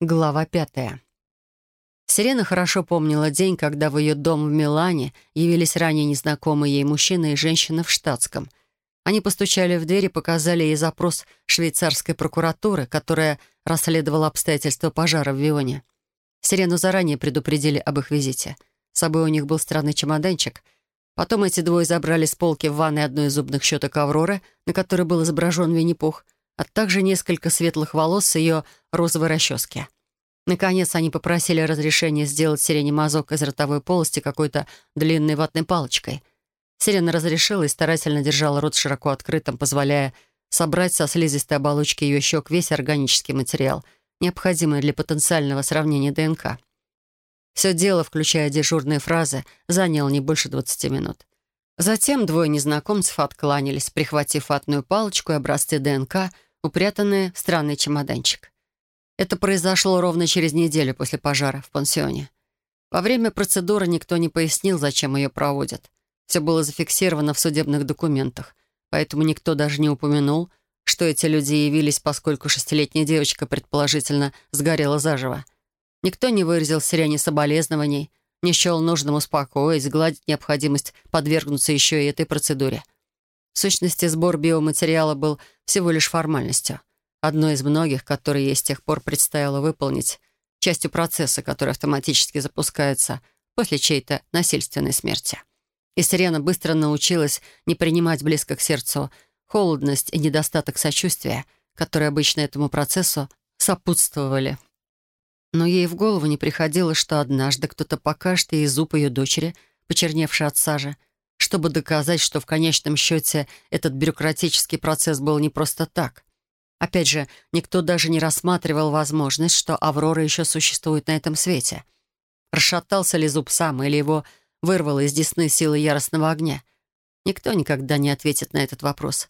Глава пятая. Сирена хорошо помнила день, когда в ее дом в Милане явились ранее незнакомые ей мужчина и женщина в штатском. Они постучали в дверь и показали ей запрос швейцарской прокуратуры, которая расследовала обстоятельства пожара в Вионе. Сирену заранее предупредили об их визите. С собой у них был странный чемоданчик. Потом эти двое забрали с полки в ванной одну из зубных щеток Авроры, на которой был изображен Винни-Пух — а также несколько светлых волос с ее розовой расчески. Наконец, они попросили разрешения сделать Сирене мазок из ротовой полости какой-то длинной ватной палочкой. Сирена разрешила и старательно держала рот широко открытым, позволяя собрать со слизистой оболочки ее щек весь органический материал, необходимый для потенциального сравнения ДНК. Все дело, включая дежурные фразы, заняло не больше 20 минут. Затем двое незнакомцев откланялись, прихватив ватную палочку и образцы ДНК — упрятанные в странный чемоданчик. Это произошло ровно через неделю после пожара в пансионе. Во время процедуры никто не пояснил, зачем ее проводят. Все было зафиксировано в судебных документах, поэтому никто даже не упомянул, что эти люди явились, поскольку шестилетняя девочка, предположительно, сгорела заживо. Никто не выразил сирене соболезнований, не счел нужным успокоить, сгладить необходимость подвергнуться еще и этой процедуре — в сущности, сбор биоматериала был всего лишь формальностью. Одной из многих, которые ей с тех пор предстояло выполнить, частью процесса, который автоматически запускается после чьей-то насильственной смерти. И Сирена быстро научилась не принимать близко к сердцу холодность и недостаток сочувствия, которые обычно этому процессу сопутствовали. Но ей в голову не приходило, что однажды кто-то покажет ей зуб ее дочери, почерневший от сажи, чтобы доказать, что в конечном счете этот бюрократический процесс был не просто так. Опять же, никто даже не рассматривал возможность, что Аврора еще существует на этом свете. Расшатался ли зуб сам, или его вырвало из десны силы яростного огня? Никто никогда не ответит на этот вопрос.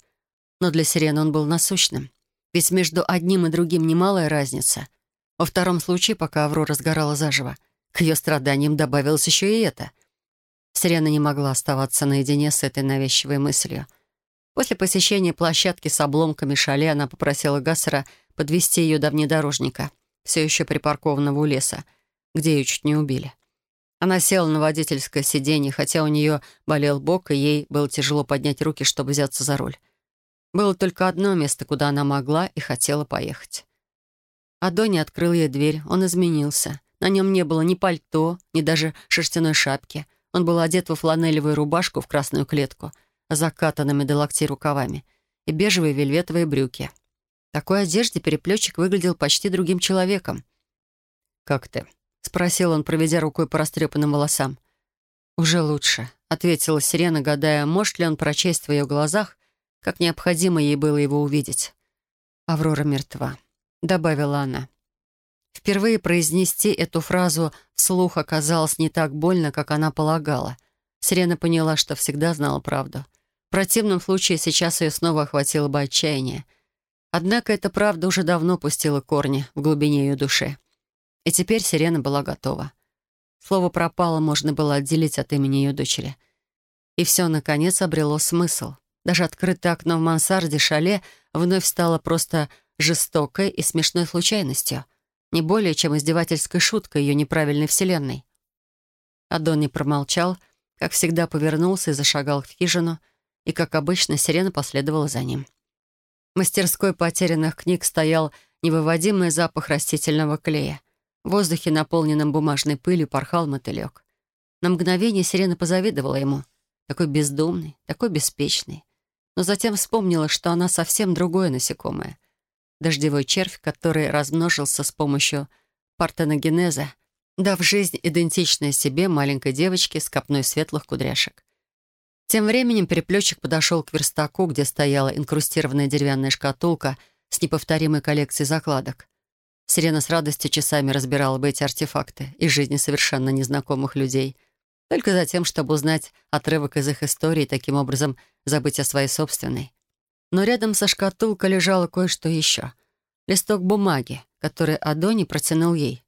Но для Сирены он был насущным. Ведь между одним и другим немалая разница. Во втором случае, пока Аврора сгорала заживо, к ее страданиям добавилось еще и это — Сирена не могла оставаться наедине с этой навязчивой мыслью. После посещения площадки с обломками шале она попросила Гассера подвести ее до внедорожника, все еще припаркованного у леса, где ее чуть не убили. Она села на водительское сиденье, хотя у нее болел бок, и ей было тяжело поднять руки, чтобы взяться за руль. Было только одно место, куда она могла и хотела поехать. Адони открыл ей дверь, он изменился. На нем не было ни пальто, ни даже шерстяной шапки — он был одет во фланелевую рубашку в красную клетку, закатанными до локтей рукавами, и бежевые вельветовые брюки. В такой одежде переплетчик выглядел почти другим человеком. «Как ты?» — спросил он, проведя рукой по растрепанным волосам. «Уже лучше», — ответила Сирена, гадая, может ли он прочесть в ее глазах, как необходимо ей было его увидеть. «Аврора мертва», — добавила она. Впервые произнести эту фразу вслух оказалось не так больно, как она полагала. Сирена поняла, что всегда знала правду. В противном случае сейчас ее снова охватило бы отчаяние. Однако эта правда уже давно пустила корни в глубине ее души. И теперь Сирена была готова. Слово «пропало» можно было отделить от имени ее дочери. И все, наконец, обрело смысл. Даже открытое окно в мансарде шале вновь стало просто жестокой и смешной случайностью — не более чем издевательской шуткой ее неправильной вселенной. Адон не промолчал, как всегда повернулся и зашагал в хижину, и, как обычно, сирена последовала за ним. В мастерской потерянных книг стоял невыводимый запах растительного клея. В воздухе, наполненном бумажной пылью, порхал мотылек. На мгновение сирена позавидовала ему. Такой бездумный, такой беспечный. Но затем вспомнила, что она совсем другое насекомое — дождевой червь, который размножился с помощью партеногенеза, дав жизнь идентичной себе маленькой девочке с копной светлых кудряшек. Тем временем переплетчик подошел к верстаку, где стояла инкрустированная деревянная шкатулка с неповторимой коллекцией закладок. Сирена с радостью часами разбирала бы эти артефакты из жизни совершенно незнакомых людей, только за тем, чтобы узнать отрывок из их истории и таким образом забыть о своей собственной. Но рядом со шкатулкой лежало кое-что еще. Листок бумаги, который Адони протянул ей.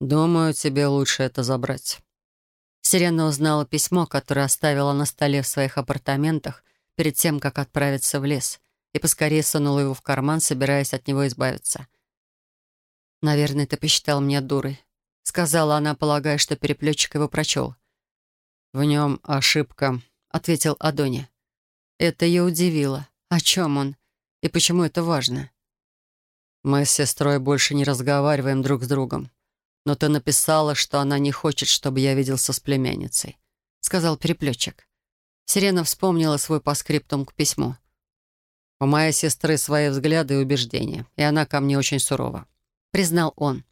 «Думаю, тебе лучше это забрать». Сирена узнала письмо, которое оставила на столе в своих апартаментах перед тем, как отправиться в лес, и поскорее сунула его в карман, собираясь от него избавиться. «Наверное, ты посчитал меня дурой», — сказала она, полагая, что переплетчик его прочел. «В нем ошибка», — ответил Адони. Это ее удивило. О чем он? И почему это важно? «Мы с сестрой больше не разговариваем друг с другом. Но ты написала, что она не хочет, чтобы я виделся с племянницей», — сказал переплетчик. Сирена вспомнила свой паскриптум к письму. «У моей сестры свои взгляды и убеждения, и она ко мне очень сурова», — признал он.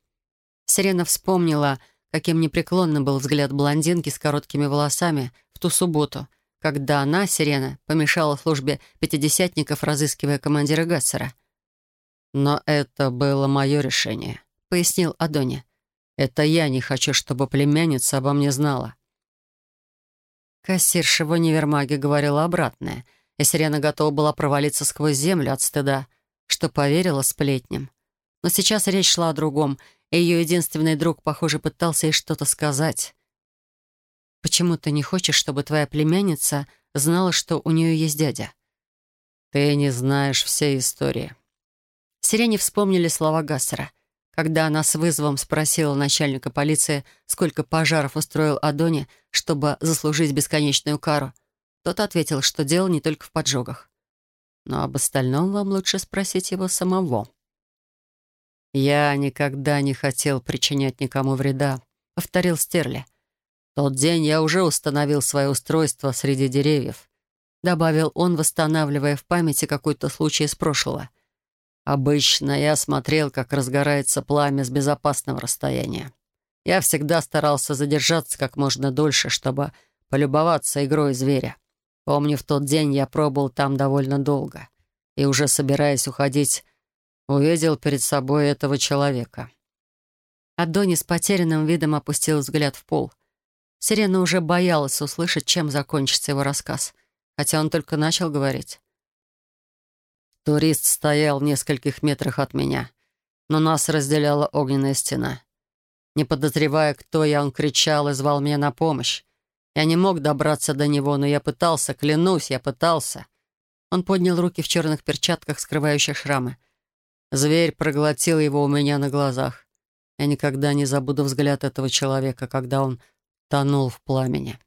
Сирена вспомнила, каким непреклонным был взгляд блондинки с короткими волосами в ту субботу, когда она, Сирена, помешала службе пятидесятников, разыскивая командира Гассера. «Но это было мое решение», — пояснил Адони. «Это я не хочу, чтобы племянница обо мне знала». Кассирша в универмаге говорила обратное, и Сирена готова была провалиться сквозь землю от стыда, что поверила сплетням. Но сейчас речь шла о другом, и ее единственный друг, похоже, пытался ей что-то сказать. «Почему ты не хочешь, чтобы твоя племянница знала, что у нее есть дядя?» «Ты не знаешь всей истории». Сирене вспомнили слова Гассера, когда она с вызовом спросила начальника полиции, сколько пожаров устроил Адони, чтобы заслужить бесконечную кару. Тот ответил, что дело не только в поджогах. Но об остальном вам лучше спросить его самого. «Я никогда не хотел причинять никому вреда», — повторил Стерли тот день я уже установил свое устройство среди деревьев», — добавил он, восстанавливая в памяти какой-то случай из прошлого. «Обычно я смотрел, как разгорается пламя с безопасного расстояния. Я всегда старался задержаться как можно дольше, чтобы полюбоваться игрой зверя. Помню, в тот день я пробыл там довольно долго и, уже собираясь уходить, увидел перед собой этого человека». Адони с потерянным видом опустил взгляд в пол. Сирена уже боялась услышать, чем закончится его рассказ, хотя он только начал говорить. Турист стоял в нескольких метрах от меня, но нас разделяла огненная стена. Не подозревая, кто я, он кричал и звал меня на помощь. Я не мог добраться до него, но я пытался, клянусь, я пытался. Он поднял руки в черных перчатках, скрывающих шрамы. Зверь проглотил его у меня на глазах. Я никогда не забуду взгляд этого человека, когда он тонул в пламени.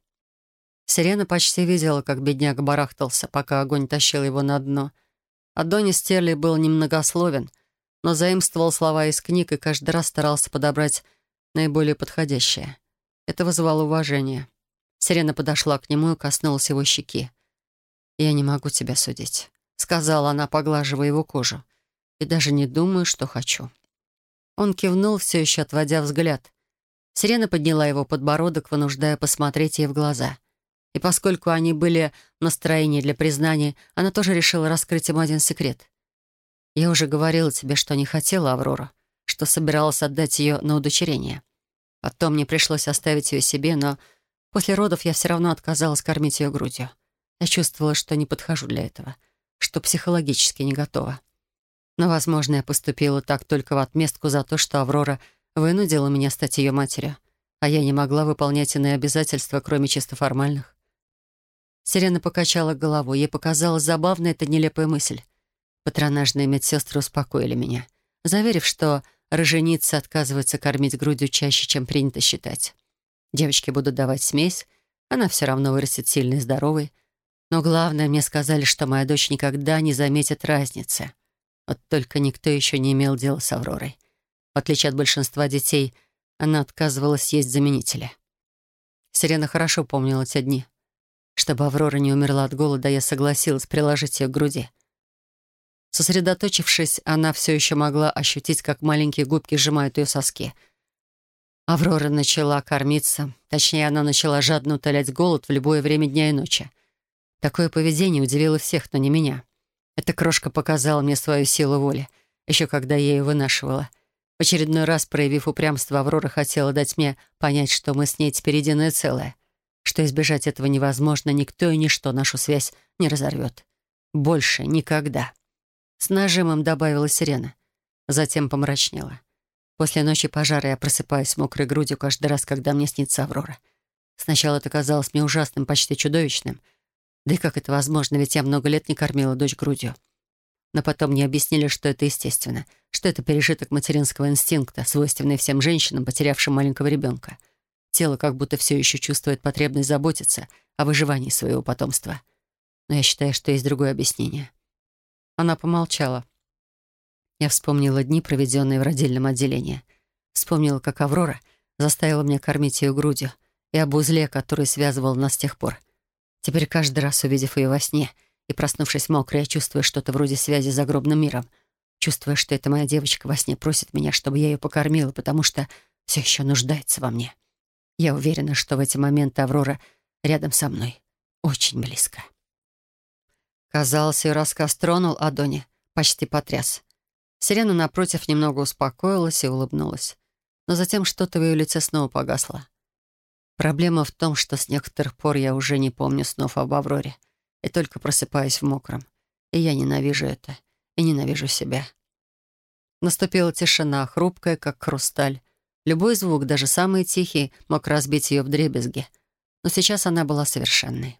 Сирена почти видела, как бедняк барахтался, пока огонь тащил его на дно. Адонис Стерли был немногословен, но заимствовал слова из книг и каждый раз старался подобрать наиболее подходящее. Это вызывало уважение. Сирена подошла к нему и коснулась его щеки. «Я не могу тебя судить», — сказала она, поглаживая его кожу. «И даже не думаю, что хочу». Он кивнул, все еще отводя взгляд. Сирена подняла его подбородок, вынуждая посмотреть ей в глаза. И поскольку они были в настроении для признания, она тоже решила раскрыть ему один секрет. «Я уже говорила тебе, что не хотела Аврору, что собиралась отдать ее на удочерение. Потом мне пришлось оставить ее себе, но после родов я все равно отказалась кормить ее грудью. Я чувствовала, что не подхожу для этого, что психологически не готова. Но, возможно, я поступила так только в отместку за то, что Аврора — вынудила меня стать ее матерью, а я не могла выполнять иные обязательства, кроме чисто формальных. Сирена покачала головой. Ей показалась забавной эта нелепая мысль. Патронажные медсестры успокоили меня, заверив, что роженицы отказываются кормить грудью чаще, чем принято считать. Девочки будут давать смесь, она все равно вырастет сильной и здоровой. Но главное, мне сказали, что моя дочь никогда не заметит разницы. Вот только никто еще не имел дела с Авророй. В отличие от большинства детей, она отказывалась есть заменители. Сирена хорошо помнила те дни. Чтобы Аврора не умерла от голода, я согласилась приложить ее к груди. Сосредоточившись, она все еще могла ощутить, как маленькие губки сжимают ее соски. Аврора начала кормиться, точнее, она начала жадно утолять голод в любое время дня и ночи. Такое поведение удивило всех, но не меня. Эта крошка показала мне свою силу воли, еще когда я ее вынашивала — очередной раз, проявив упрямство, Аврора хотела дать мне понять, что мы с ней теперь единое целое, что избежать этого невозможно, никто и ничто нашу связь не разорвет. Больше никогда. С нажимом добавила сирена. Затем помрачнела. После ночи пожара я просыпаюсь мокрой грудью каждый раз, когда мне снится Аврора. Сначала это казалось мне ужасным, почти чудовищным. Да и как это возможно, ведь я много лет не кормила дочь грудью. Но потом мне объяснили, что это естественно, что это пережиток материнского инстинкта, свойственный всем женщинам, потерявшим маленького ребенка. Тело как будто все еще чувствует потребность заботиться о выживании своего потомства. Но я считаю, что есть другое объяснение. Она помолчала. Я вспомнила дни, проведенные в родильном отделении. Вспомнила, как Аврора заставила меня кормить ее грудью и об узле, который связывал нас с тех пор. Теперь каждый раз, увидев ее во сне и проснувшись мокрой, я чувствую что-то вроде связи с загробным миром. Чувствуя, что эта моя девочка во сне просит меня, чтобы я ее покормила, потому что все еще нуждается во мне. Я уверена, что в эти моменты Аврора рядом со мной. Очень близко. Казалось, ее рассказ тронул Адони, почти потряс. Сирена, напротив, немного успокоилась и улыбнулась. Но затем что-то в ее лице снова погасло. Проблема в том, что с некоторых пор я уже не помню снов об Авроре и только просыпаюсь в мокром. И я ненавижу это, и ненавижу себя. Наступила тишина, хрупкая, как хрусталь. Любой звук, даже самый тихий, мог разбить ее в дребезги. Но сейчас она была совершенной.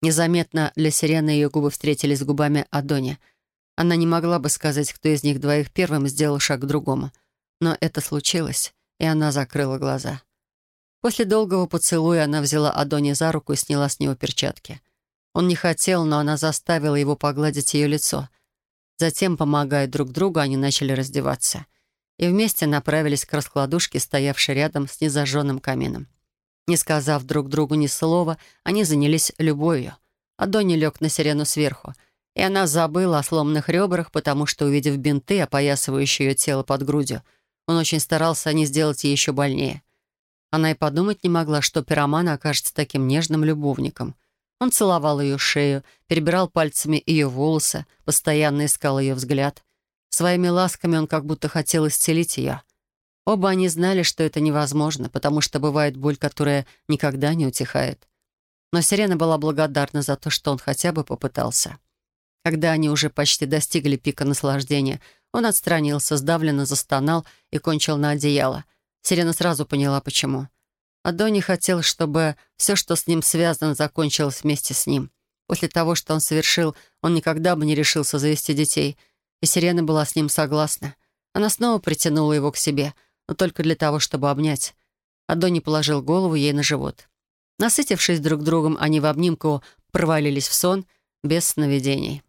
Незаметно для сирены ее губы встретились с губами Адони — она не могла бы сказать, кто из них двоих первым сделал шаг к другому. Но это случилось, и она закрыла глаза. После долгого поцелуя она взяла Адони за руку и сняла с него перчатки. Он не хотел, но она заставила его погладить ее лицо. Затем, помогая друг другу, они начали раздеваться. И вместе направились к раскладушке, стоявшей рядом с незажженным камином. Не сказав друг другу ни слова, они занялись любовью. Адони лег на сирену сверху — и она забыла о сломанных ребрах, потому что, увидев бинты, опоясывающие ее тело под грудью, он очень старался не сделать ей еще больнее. Она и подумать не могла, что пироман окажется таким нежным любовником. Он целовал ее шею, перебирал пальцами ее волосы, постоянно искал ее взгляд. Своими ласками он как будто хотел исцелить ее. Оба они знали, что это невозможно, потому что бывает боль, которая никогда не утихает. Но Сирена была благодарна за то, что он хотя бы попытался. Когда они уже почти достигли пика наслаждения, он отстранился, сдавленно застонал и кончил на одеяло. Сирена сразу поняла, почему. Адони хотел, чтобы все, что с ним связано, закончилось вместе с ним. После того, что он совершил, он никогда бы не решился завести детей. И Сирена была с ним согласна. Она снова притянула его к себе, но только для того, чтобы обнять. Адони положил голову ей на живот. Насытившись друг другом, они в обнимку провалились в сон без сновидений.